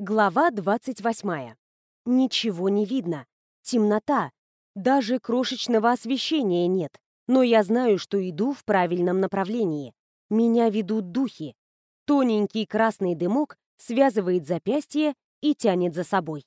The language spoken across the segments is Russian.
Глава 28. Ничего не видно. Темнота. Даже крошечного освещения нет. Но я знаю, что иду в правильном направлении. Меня ведут духи. Тоненький красный дымок связывает запястье и тянет за собой.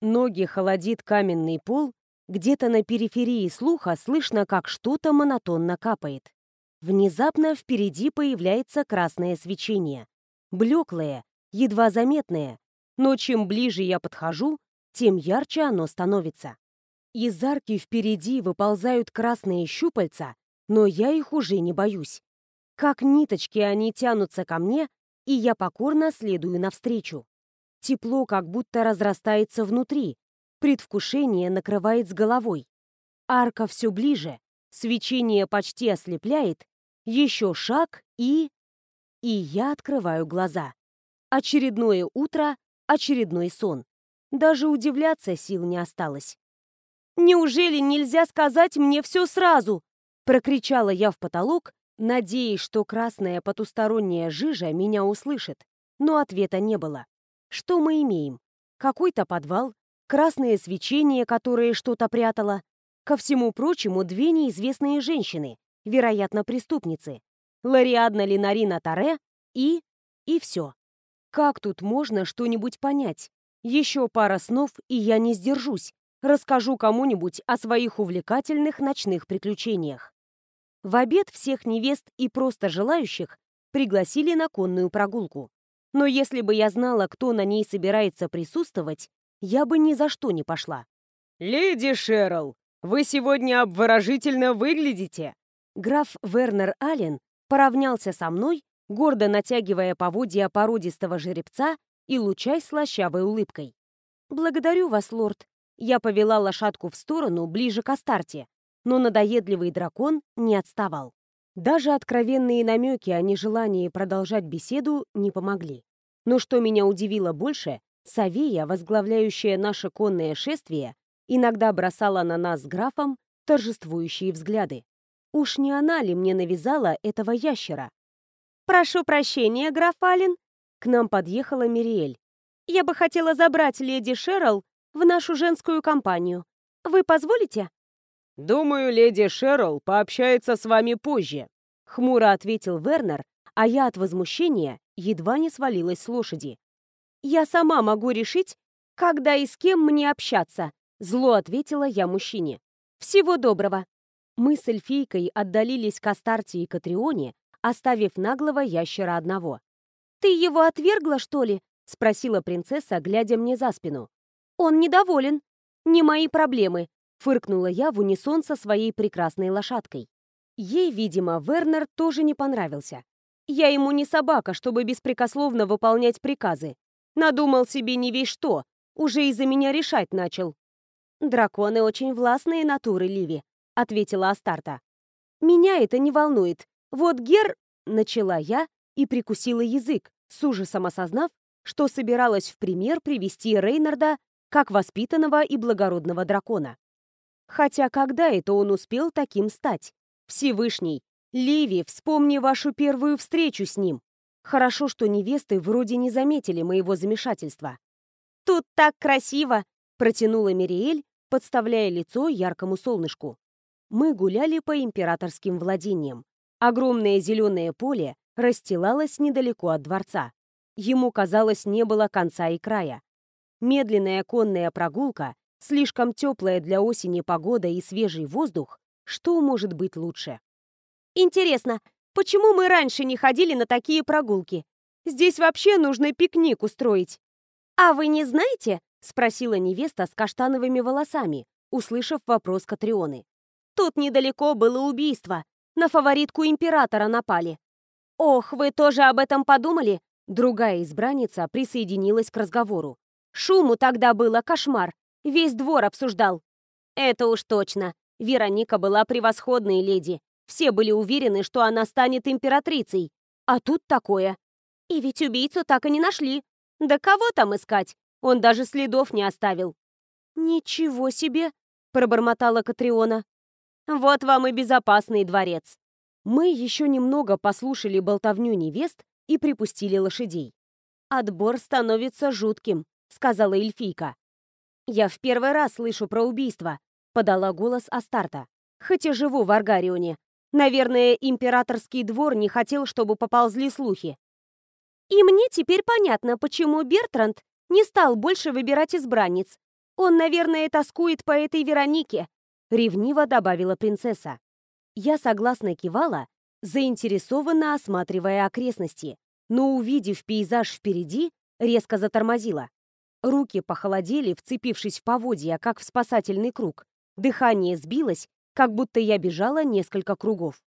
Ноги холодит каменный пол, где-то на периферии слуха слышно, как что-то монотонно капает. Внезапно впереди появляется красное свечение. Блеклое, едва заметное, но чем ближе я подхожу, тем ярче оно становится. Из арки впереди выползают красные щупальца, но я их уже не боюсь. Как ниточки они тянутся ко мне, и я покорно следую навстречу. Тепло как будто разрастается внутри, предвкушение накрывает с головой. Арка все ближе, свечение почти ослепляет, еще шаг и... И я открываю глаза. Очередное утро, очередной сон. Даже удивляться сил не осталось. «Неужели нельзя сказать мне все сразу?» Прокричала я в потолок, надеясь, что красная потусторонняя жижа меня услышит. Но ответа не было. Что мы имеем? Какой-то подвал, красное свечение, которое что-то прятало. Ко всему прочему, две неизвестные женщины, вероятно, преступницы. Лариадна Линарина Таре и... и все. Как тут можно что-нибудь понять? Еще пара снов, и я не сдержусь. Расскажу кому-нибудь о своих увлекательных ночных приключениях. В обед всех невест и просто желающих пригласили на конную прогулку. Но если бы я знала, кто на ней собирается присутствовать, я бы ни за что не пошла. «Леди Шерл, вы сегодня обворожительно выглядите!» Граф Вернер Аллен поравнялся со мной гордо натягивая поводья породистого жеребца и лучай слащавой улыбкой. «Благодарю вас, лорд». Я повела лошадку в сторону, ближе к Астарте, но надоедливый дракон не отставал. Даже откровенные намеки о нежелании продолжать беседу не помогли. Но что меня удивило больше, Савея, возглавляющая наше конное шествие, иногда бросала на нас с графом торжествующие взгляды. Уж не она ли мне навязала этого ящера? «Прошу прощения, граф Аллен», — к нам подъехала Мириэль. «Я бы хотела забрать леди Шерл в нашу женскую компанию. Вы позволите?» «Думаю, леди Шерл пообщается с вами позже», — хмуро ответил Вернер, а я от возмущения едва не свалилась с лошади. «Я сама могу решить, когда и с кем мне общаться», — зло ответила я мужчине. «Всего доброго». Мы с эльфийкой отдалились к Астарте и Катрионе, оставив наглого ящера одного. «Ты его отвергла, что ли?» — спросила принцесса, глядя мне за спину. «Он недоволен. Не мои проблемы», — фыркнула я в унисон со своей прекрасной лошадкой. Ей, видимо, Вернер тоже не понравился. Я ему не собака, чтобы беспрекословно выполнять приказы. Надумал себе не весь что, уже из-за меня решать начал. «Драконы очень властные натуры, Ливи», — ответила Астарта. «Меня это не волнует. «Вот Гер...» — начала я и прикусила язык, с ужасом осознав, что собиралась в пример привести Рейнарда как воспитанного и благородного дракона. Хотя когда это он успел таким стать? Всевышний, Ливи, вспомни вашу первую встречу с ним. Хорошо, что невесты вроде не заметили моего замешательства. «Тут так красиво!» — протянула Мириэль, подставляя лицо яркому солнышку. Мы гуляли по императорским владениям. Огромное зеленое поле расстилалось недалеко от дворца. Ему, казалось, не было конца и края. Медленная конная прогулка, слишком теплая для осени погода и свежий воздух, что может быть лучше? Интересно, почему мы раньше не ходили на такие прогулки? Здесь вообще нужно пикник устроить. А вы не знаете? Спросила невеста с каштановыми волосами, услышав вопрос Катрионы. Тут недалеко было убийство. На фаворитку императора напали. Ох, вы тоже об этом подумали? Другая избранница присоединилась к разговору. Шуму тогда было кошмар. Весь двор обсуждал. Это уж точно. Вероника была превосходной леди. Все были уверены, что она станет императрицей. А тут такое. И ведь убийцу так и не нашли. Да кого там искать? Он даже следов не оставил. «Ничего себе!» — пробормотала Катриона. Вот вам и безопасный дворец. Мы еще немного послушали болтовню невест и припустили лошадей. «Отбор становится жутким», — сказала эльфийка. «Я в первый раз слышу про убийство», — подала голос Астарта. «Хоть и живу в Аргарионе. Наверное, императорский двор не хотел, чтобы поползли слухи». «И мне теперь понятно, почему Бертранд не стал больше выбирать избранниц. Он, наверное, тоскует по этой Веронике», — ревниво добавила принцесса. Я согласно кивала, заинтересованно осматривая окрестности но, увидев пейзаж впереди, резко затормозила. Руки похолодели, вцепившись в поводья, как в спасательный круг. Дыхание сбилось, как будто я бежала несколько кругов.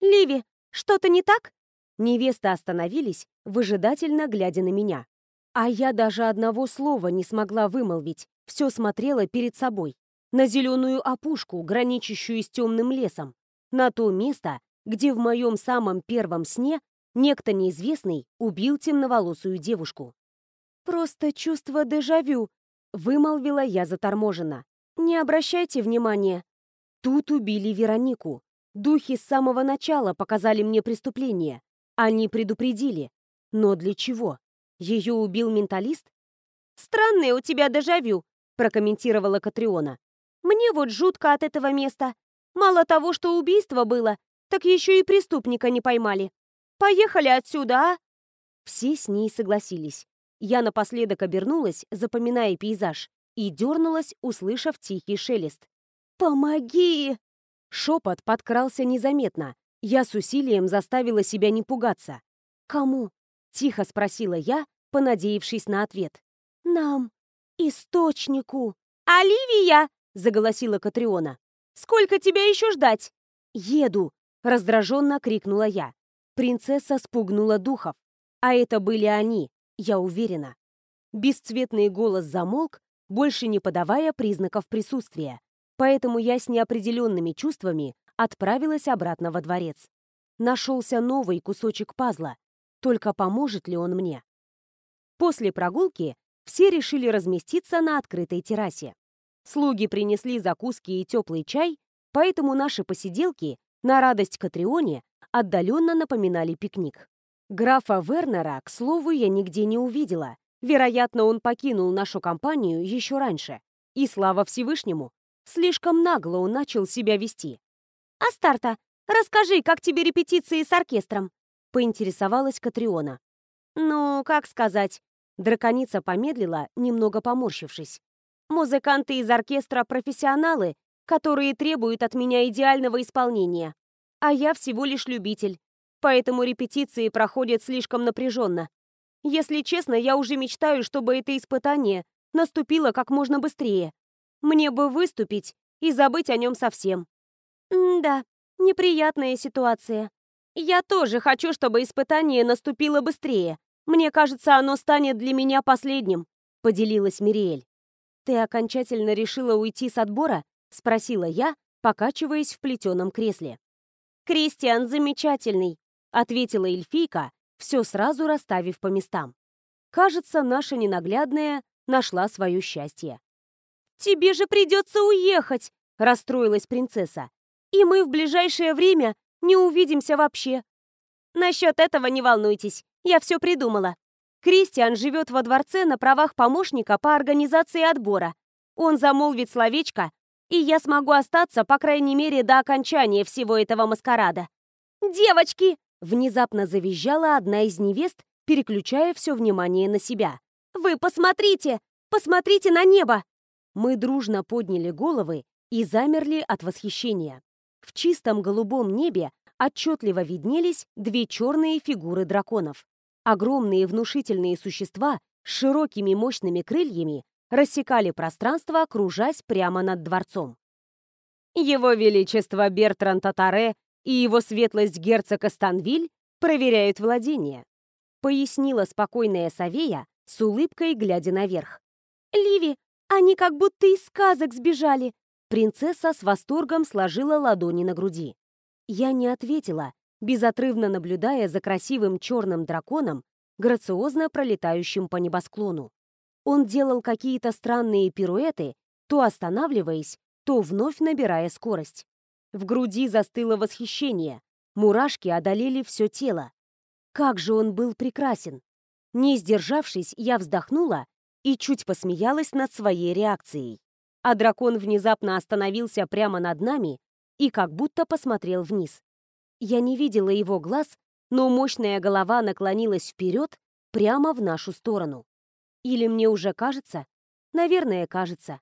«Ливи, что-то не так?» Невесты остановились, выжидательно глядя на меня. А я даже одного слова не смогла вымолвить, все смотрела перед собой. На зеленую опушку, граничащую с темным лесом. На то место, где в моем самом первом сне Некто неизвестный убил темноволосую девушку. «Просто чувство дежавю», — вымолвила я заторможенно. «Не обращайте внимания». Тут убили Веронику. Духи с самого начала показали мне преступление. Они предупредили. Но для чего? Ее убил менталист? «Странное у тебя дежавю», — прокомментировала Катриона. «Мне вот жутко от этого места. Мало того, что убийство было, так еще и преступника не поймали. Поехали отсюда, а?» Все с ней согласились. Я напоследок обернулась, запоминая пейзаж, и дернулась, услышав тихий шелест. «Помоги!» Шепот подкрался незаметно. Я с усилием заставила себя не пугаться. «Кому?» — тихо спросила я, понадеявшись на ответ. «Нам. Источнику». «Оливия!» — заголосила Катриона. «Сколько тебя еще ждать?» «Еду!» — раздраженно крикнула я. Принцесса спугнула духов. А это были они, я уверена. Бесцветный голос замолк, больше не подавая признаков присутствия. Поэтому я с неопределенными чувствами отправилась обратно во дворец. Нашелся новый кусочек пазла. Только поможет ли он мне? После прогулки все решили разместиться на открытой террасе. Слуги принесли закуски и теплый чай, поэтому наши посиделки, на радость Катрионе, отдаленно напоминали пикник. Графа Вернера, к слову, я нигде не увидела. Вероятно, он покинул нашу компанию еще раньше. И слава Всевышнему, слишком нагло он начал себя вести. «Астарта, расскажи, как тебе репетиции с оркестром?» — поинтересовалась Катриона. «Ну, как сказать?» Драконица помедлила, немного поморщившись. «Музыканты из оркестра — профессионалы, которые требуют от меня идеального исполнения а я всего лишь любитель. Поэтому репетиции проходят слишком напряженно. Если честно, я уже мечтаю, чтобы это испытание наступило как можно быстрее. Мне бы выступить и забыть о нем совсем. М да, неприятная ситуация. Я тоже хочу, чтобы испытание наступило быстрее. Мне кажется, оно станет для меня последним, поделилась Мириэль. Ты окончательно решила уйти с отбора? спросила я, покачиваясь в плетеном кресле. «Кристиан замечательный», — ответила эльфийка, все сразу расставив по местам. Кажется, наша ненаглядная нашла свое счастье. «Тебе же придется уехать!» — расстроилась принцесса. «И мы в ближайшее время не увидимся вообще». «Насчет этого не волнуйтесь, я все придумала. Кристиан живет во дворце на правах помощника по организации отбора. Он замолвит словечко, и я смогу остаться, по крайней мере, до окончания всего этого маскарада. «Девочки!» — внезапно завизжала одна из невест, переключая все внимание на себя. «Вы посмотрите! Посмотрите на небо!» Мы дружно подняли головы и замерли от восхищения. В чистом голубом небе отчетливо виднелись две черные фигуры драконов. Огромные внушительные существа с широкими мощными крыльями рассекали пространство, кружась прямо над дворцом. Его Величество Бертран Татаре и его светлость герцог Астанвиль проверяют владение, пояснила спокойная Савея с улыбкой, глядя наверх. «Ливи, они как будто из сказок сбежали!» Принцесса с восторгом сложила ладони на груди. Я не ответила, безотрывно наблюдая за красивым черным драконом, грациозно пролетающим по небосклону. Он делал какие-то странные пируэты, то останавливаясь, то вновь набирая скорость. В груди застыло восхищение. Мурашки одолели все тело. Как же он был прекрасен! Не сдержавшись, я вздохнула и чуть посмеялась над своей реакцией. А дракон внезапно остановился прямо над нами и как будто посмотрел вниз. Я не видела его глаз, но мощная голова наклонилась вперед прямо в нашу сторону. Или мне уже кажется? Наверное, кажется.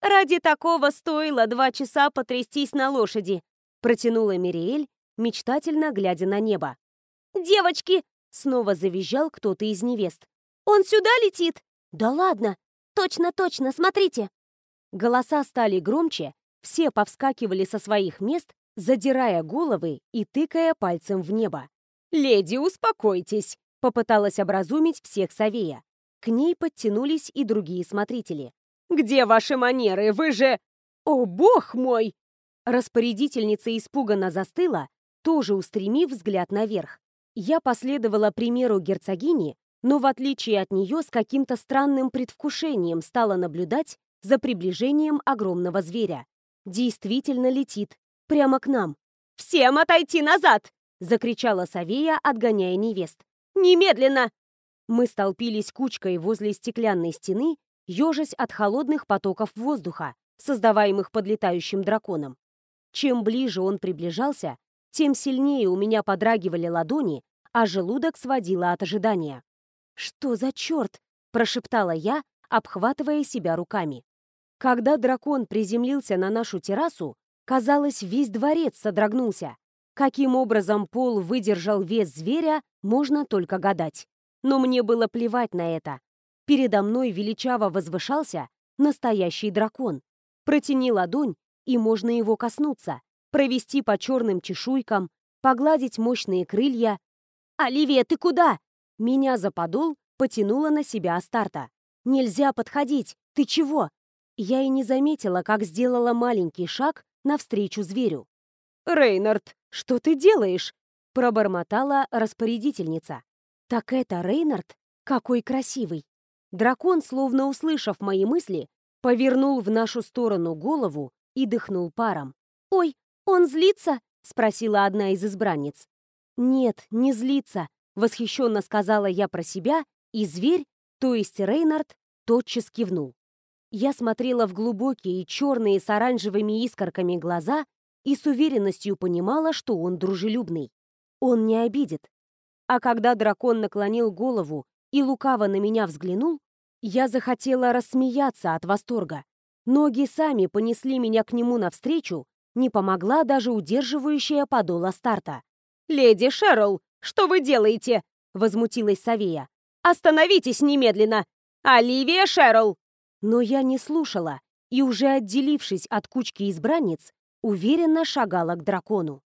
«Ради такого стоило два часа потрястись на лошади», протянула Мириэль, мечтательно глядя на небо. «Девочки!» — снова завизжал кто-то из невест. «Он сюда летит?» «Да ладно! Точно-точно, смотрите!» Голоса стали громче, все повскакивали со своих мест, задирая головы и тыкая пальцем в небо. «Леди, успокойтесь!» — попыталась образумить всех Савея. К ней подтянулись и другие смотрители. «Где ваши манеры? Вы же...» «О, бог мой!» Распорядительница испуганно застыла, тоже устремив взгляд наверх. Я последовала примеру герцогини, но в отличие от нее с каким-то странным предвкушением стала наблюдать за приближением огромного зверя. Действительно летит. Прямо к нам. «Всем отойти назад!» — закричала Савея, отгоняя невест. «Немедленно!» Мы столпились кучкой возле стеклянной стены, ежась от холодных потоков воздуха, создаваемых подлетающим драконом. Чем ближе он приближался, тем сильнее у меня подрагивали ладони, а желудок сводило от ожидания. «Что за черт?» – прошептала я, обхватывая себя руками. Когда дракон приземлился на нашу террасу, казалось, весь дворец содрогнулся. Каким образом пол выдержал вес зверя, можно только гадать. Но мне было плевать на это. Передо мной величаво возвышался настоящий дракон. Протяни ладонь, и можно его коснуться, провести по черным чешуйкам, погладить мощные крылья. «Оливия, ты куда?» Меня за подол потянула на себя Астарта. «Нельзя подходить! Ты чего?» Я и не заметила, как сделала маленький шаг навстречу зверю. «Рейнард, что ты делаешь?» пробормотала распорядительница. «Так это Рейнард? Какой красивый!» Дракон, словно услышав мои мысли, повернул в нашу сторону голову и дыхнул паром. «Ой, он злится?» — спросила одна из избранниц. «Нет, не злится», Восхищенно сказала я про себя, и зверь, то есть Рейнард, тотчас кивнул. Я смотрела в глубокие черные с оранжевыми искорками глаза и с уверенностью понимала, что он дружелюбный. Он не обидит. А когда дракон наклонил голову и лукаво на меня взглянул, я захотела рассмеяться от восторга. Ноги сами понесли меня к нему навстречу, не помогла даже удерживающая подола старта. «Леди Шерл, что вы делаете?» — возмутилась Савия. «Остановитесь немедленно! Оливия Шерл!» Но я не слушала и, уже отделившись от кучки избранниц, уверенно шагала к дракону.